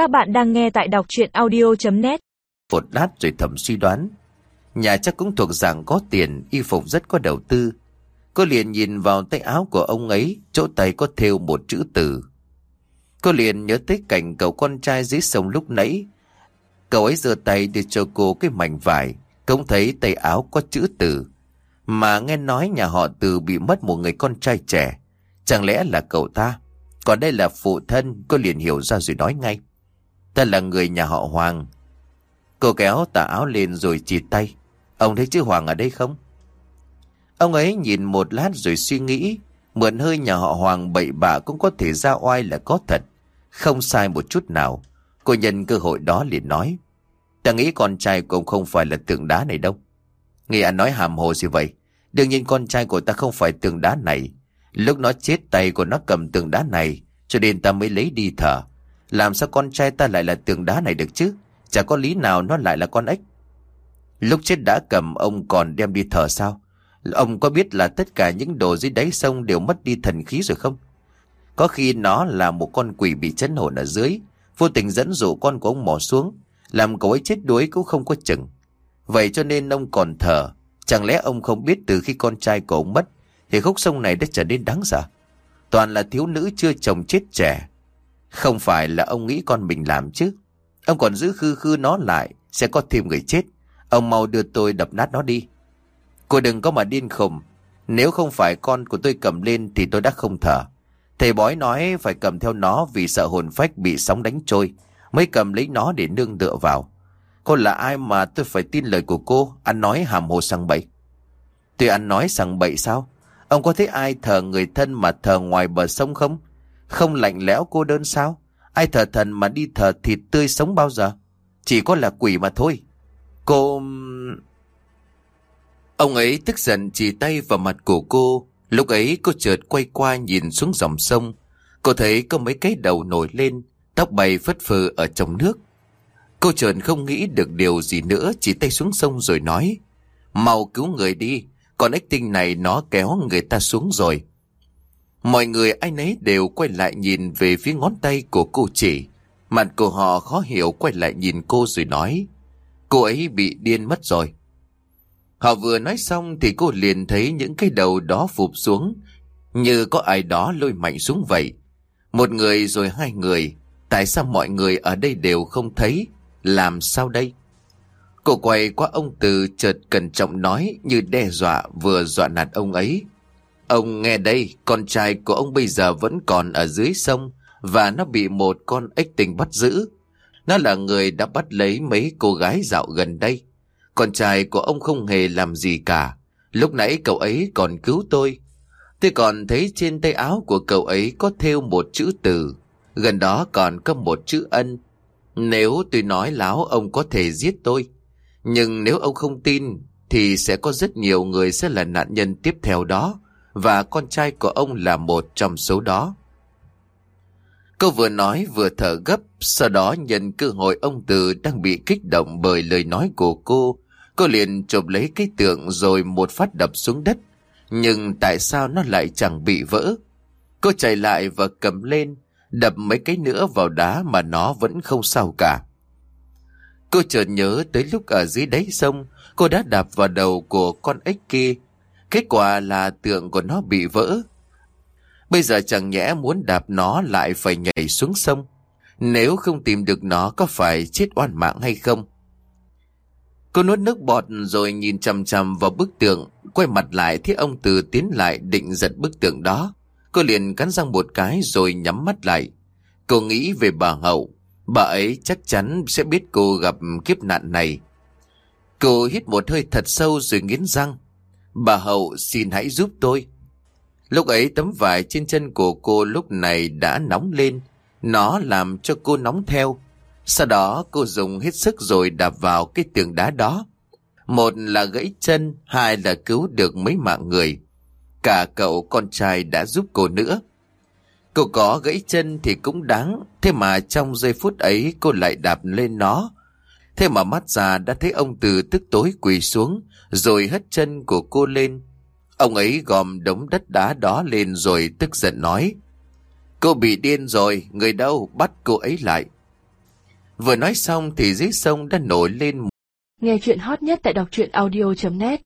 Các bạn đang nghe tại đọc chuyện audio.net Một lát rồi thầm suy đoán. Nhà chắc cũng thuộc dạng có tiền, y phục rất có đầu tư. Cô liền nhìn vào tay áo của ông ấy, chỗ tay có thêu một chữ từ. Cô liền nhớ tới cảnh cậu con trai dưới sông lúc nãy. Cậu ấy giơ tay đưa cho cô cái mảnh vải, cũng thấy tay áo có chữ từ. Mà nghe nói nhà họ từ bị mất một người con trai trẻ. Chẳng lẽ là cậu ta? Còn đây là phụ thân, cô liền hiểu ra rồi nói ngay. Ta là người nhà họ Hoàng. Cô kéo tà áo lên rồi chỉ tay. Ông thấy chữ Hoàng ở đây không? Ông ấy nhìn một lát rồi suy nghĩ. Mượn hơi nhà họ Hoàng bậy bạ cũng có thể ra oai là có thật. Không sai một chút nào. Cô nhân cơ hội đó liền nói. Ta nghĩ con trai cũng không phải là tượng đá này đâu. Nghe anh nói hàm hồ gì vậy? Đương nhiên con trai của ta không phải tượng đá này. Lúc nó chết tay của nó cầm tượng đá này, cho nên ta mới lấy đi thở. Làm sao con trai ta lại là tường đá này được chứ? Chả có lý nào nó lại là con ếch. Lúc chết đã cầm ông còn đem đi thở sao? Ông có biết là tất cả những đồ dưới đáy sông đều mất đi thần khí rồi không? Có khi nó là một con quỷ bị chấn hồn ở dưới, vô tình dẫn dụ con của ông mò xuống, làm cậu ấy chết đuối cũng không có chừng. Vậy cho nên ông còn thở, chẳng lẽ ông không biết từ khi con trai của ông mất, thì khúc sông này đã trở nên đáng sợ. Toàn là thiếu nữ chưa chồng chết trẻ. Không phải là ông nghĩ con mình làm chứ. Ông còn giữ khư khư nó lại, sẽ có thêm người chết. Ông mau đưa tôi đập nát nó đi. Cô đừng có mà điên khùng. Nếu không phải con của tôi cầm lên thì tôi đã không thở. Thầy bói nói phải cầm theo nó vì sợ hồn phách bị sóng đánh trôi. Mới cầm lấy nó để nương tựa vào. Cô là ai mà tôi phải tin lời của cô, ăn nói hàm hồ sang bậy. Tôi ăn nói sang bậy sao? Ông có thấy ai thờ người thân mà thờ ngoài bờ sông không? Không lạnh lẽo cô đơn sao? Ai thờ thần mà đi thờ thịt tươi sống bao giờ? Chỉ có là quỷ mà thôi. Cô... Ông ấy tức giận chỉ tay vào mặt của cô. Lúc ấy cô chợt quay qua nhìn xuống dòng sông. Cô thấy có mấy cái đầu nổi lên, tóc bay phất phơ ở trong nước. Cô chợt không nghĩ được điều gì nữa, chỉ tay xuống sông rồi nói. Mau cứu người đi, còn ếch tinh này nó kéo người ta xuống rồi. Mọi người ai nấy đều quay lại nhìn về phía ngón tay của cô chỉ. Mặt của họ khó hiểu quay lại nhìn cô rồi nói. Cô ấy bị điên mất rồi. Họ vừa nói xong thì cô liền thấy những cái đầu đó phụp xuống. Như có ai đó lôi mạnh xuống vậy. Một người rồi hai người. Tại sao mọi người ở đây đều không thấy? Làm sao đây? Cô quay qua ông Từ chợt cẩn trọng nói như đe dọa vừa dọa nạt ông ấy. Ông nghe đây, con trai của ông bây giờ vẫn còn ở dưới sông và nó bị một con ếch tình bắt giữ. Nó là người đã bắt lấy mấy cô gái dạo gần đây. Con trai của ông không hề làm gì cả. Lúc nãy cậu ấy còn cứu tôi. Tôi còn thấy trên tay áo của cậu ấy có thêu một chữ từ. Gần đó còn có một chữ ân. Nếu tôi nói láo ông có thể giết tôi. Nhưng nếu ông không tin thì sẽ có rất nhiều người sẽ là nạn nhân tiếp theo đó và con trai của ông là một trong số đó. Cô vừa nói vừa thở gấp, sau đó nhận cơ hội ông Từ đang bị kích động bởi lời nói của cô. Cô liền chụp lấy cái tượng rồi một phát đập xuống đất. Nhưng tại sao nó lại chẳng bị vỡ? Cô chạy lại và cầm lên, đập mấy cái nữa vào đá mà nó vẫn không sao cả. Cô chợt nhớ tới lúc ở dưới đáy sông, cô đã đạp vào đầu của con ếch kia. Kết quả là tượng của nó bị vỡ. Bây giờ chẳng nhẽ muốn đạp nó lại phải nhảy xuống sông. Nếu không tìm được nó có phải chết oan mạng hay không? Cô nuốt nước bọt rồi nhìn chằm chằm vào bức tượng, quay mặt lại thấy ông Từ tiến lại định giật bức tượng đó. Cô liền cắn răng một cái rồi nhắm mắt lại. Cô nghĩ về bà Hậu, bà ấy chắc chắn sẽ biết cô gặp kiếp nạn này. Cô hít một hơi thật sâu rồi nghiến răng. Bà Hậu xin hãy giúp tôi. Lúc ấy tấm vải trên chân của cô lúc này đã nóng lên. Nó làm cho cô nóng theo. Sau đó cô dùng hết sức rồi đạp vào cái tường đá đó. Một là gãy chân, hai là cứu được mấy mạng người. Cả cậu con trai đã giúp cô nữa. Cô có gãy chân thì cũng đáng, thế mà trong giây phút ấy cô lại đạp lên nó. Thế mà mắt già đã thấy ông từ tức tối quỳ xuống, rồi hất chân của cô lên. Ông ấy gom đống đất đá đó lên rồi tức giận nói. Cô bị điên rồi, người đâu, bắt cô ấy lại. Vừa nói xong thì dưới sông đã nổi lên Nghe chuyện hot nhất tại đọc truyện audio.net